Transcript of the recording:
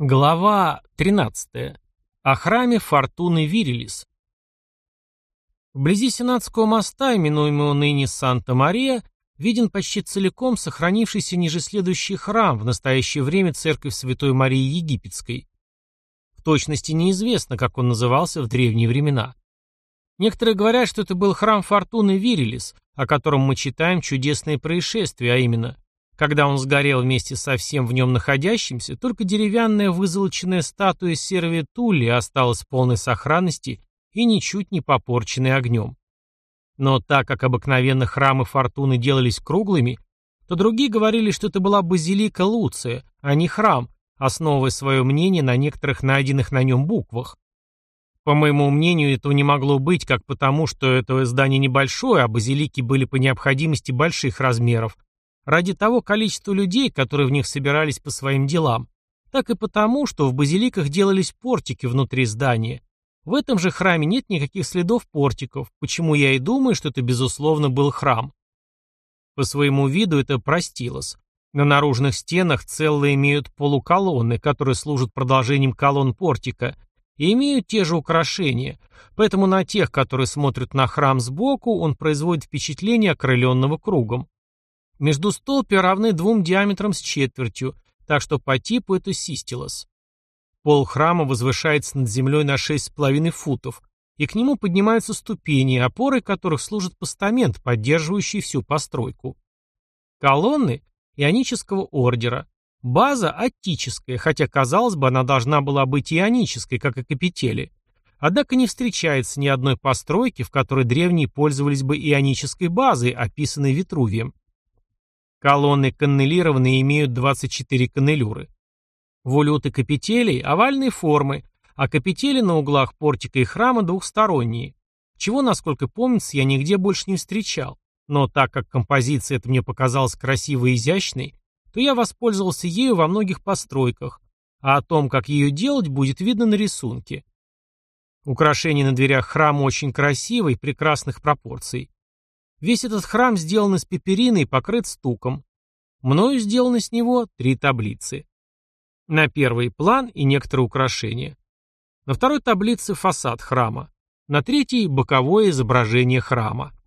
Глава 13. О храме Фортуны Вирилис. Вблизи Сенатского моста, именуемого ныне Санта-Мария, виден почти целиком сохранившийся ниже следующий храм, в настоящее время церковь Святой Марии Египетской. В точности неизвестно, как он назывался в древние времена. Некоторые говорят, что это был храм Фортуны Вирилис, о котором мы читаем чудесные происшествия, а именно – когда он сгорел вместе со всем в нем находящимся, только деревянная вызолоченная статуя Сервия Тулли осталась в полной сохранности и ничуть не попорченной огнем. Но так как обыкновенно храмы Фортуны делались круглыми, то другие говорили, что это была базилика Луция, а не храм, основывая свое мнение на некоторых найденных на нем буквах. По моему мнению, этого не могло быть как потому, что это здание небольшое, а базилики были по необходимости больших размеров, ради того количества людей, которые в них собирались по своим делам, так и потому, что в базиликах делались портики внутри здания. В этом же храме нет никаких следов портиков, почему я и думаю, что это безусловно был храм. По своему виду это простилось. На наружных стенах целые имеют полуколонны, которые служат продолжением колонн портика, и имеют те же украшения, поэтому на тех, которые смотрят на храм сбоку, он производит впечатление окрыленного кругом. Между столпи равны двум диаметрам с четвертью, так что по типу это систилос. Пол храма возвышается над землей на 6,5 футов, и к нему поднимаются ступени, опорой которых служит постамент, поддерживающий всю постройку. Колонны ионического ордера. База аттическая, хотя, казалось бы, она должна была быть ионической, как и капители. Однако не встречается ни одной постройки, в которой древние пользовались бы ионической базой, описанной Витрувием. Колонны каннелированные имеют 24 каннелюры. Волюты капителей – овальной формы, а капители на углах портика и храма двухсторонние, чего, насколько помнится, я нигде больше не встречал. Но так как композиция эта мне показалась красивой и изящной, то я воспользовался ею во многих постройках, а о том, как ее делать, будет видно на рисунке. Украшение на дверях храма очень красивое и прекрасных пропорций. Весь этот храм сделан из пеперины и покрыт стуком. Мною сделаны с него три таблицы. На первый план и некоторые украшения. На второй таблице фасад храма. На третьей – боковое изображение храма.